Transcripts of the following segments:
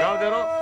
顔出ろ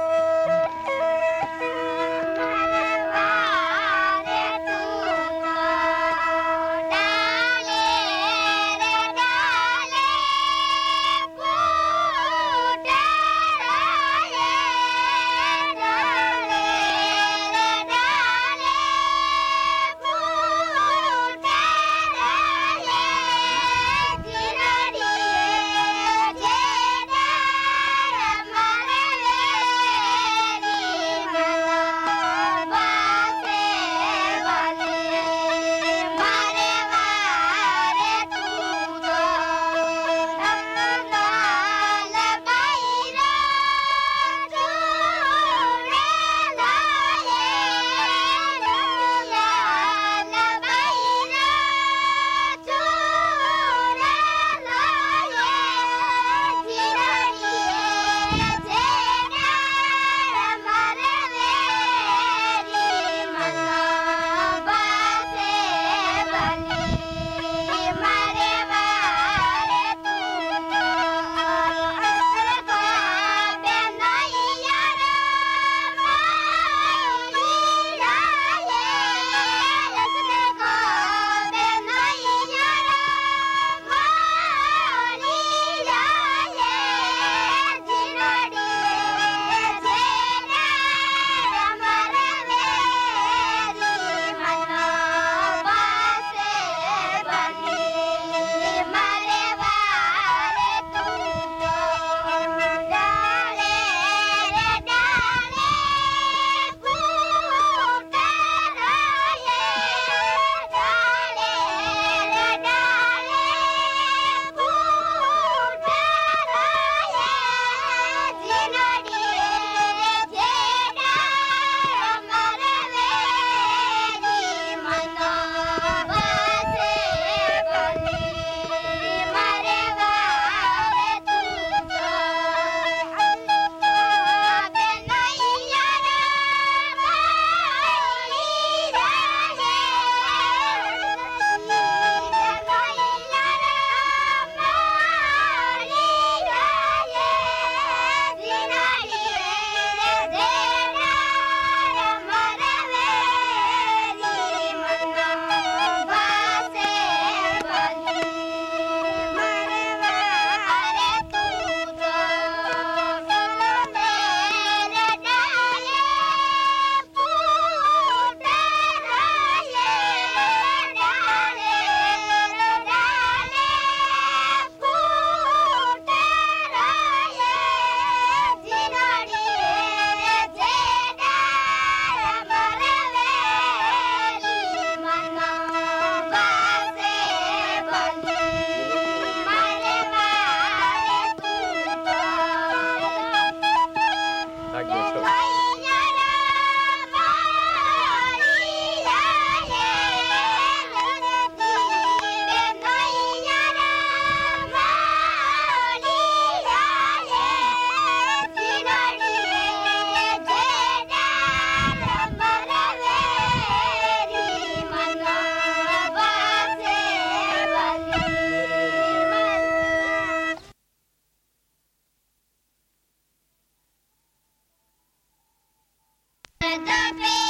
the big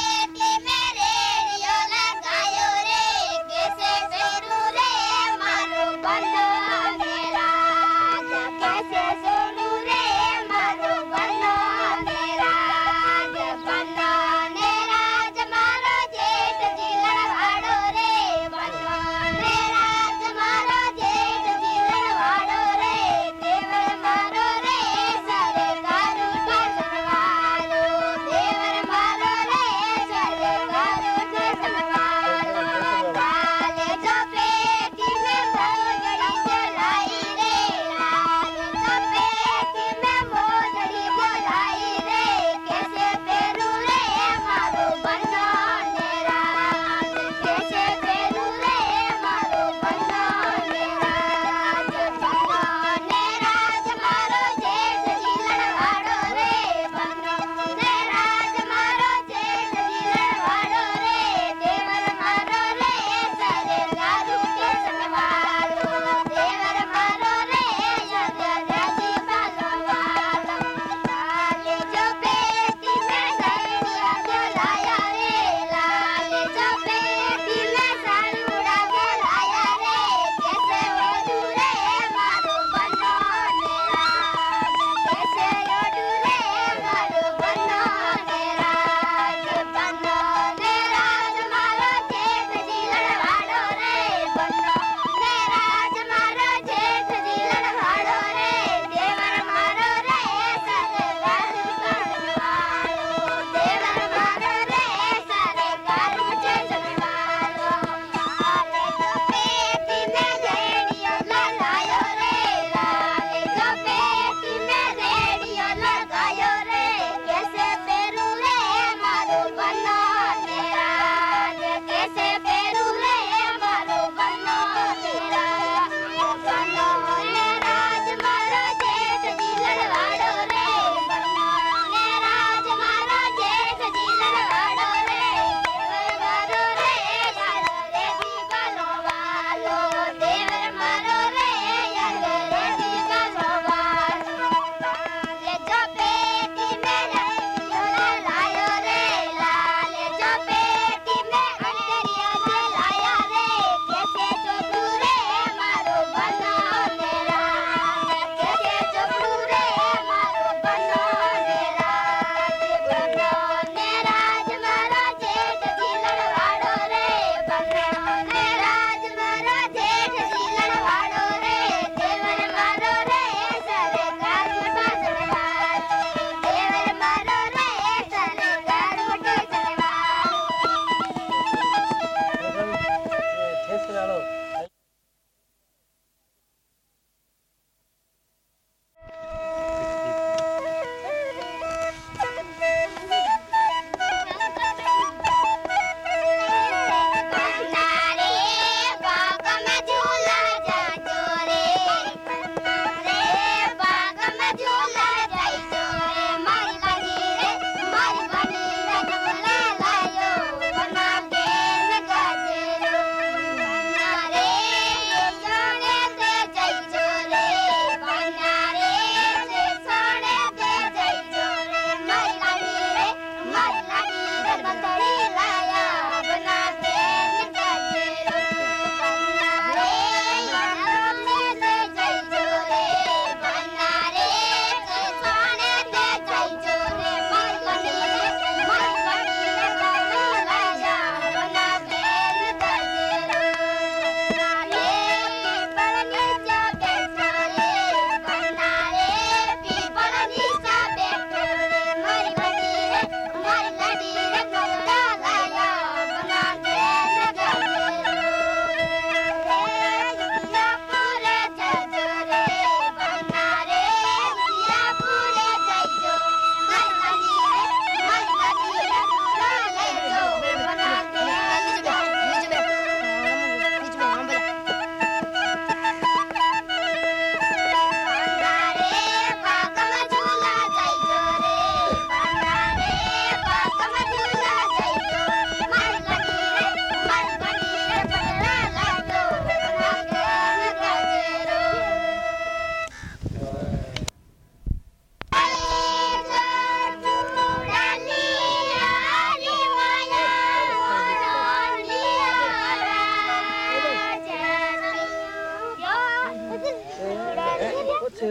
ए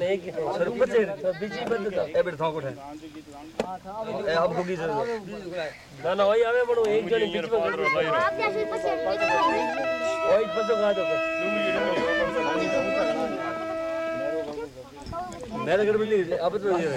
नहीं कि sir पचे बीजी बंद था ए बेटा थाको है ए अब होगी सर ना ना वही आवे बड़ो एक जन बीच में आप जैसे पसंद वही फसो गा दो मेरे घर में नहीं अब तो ये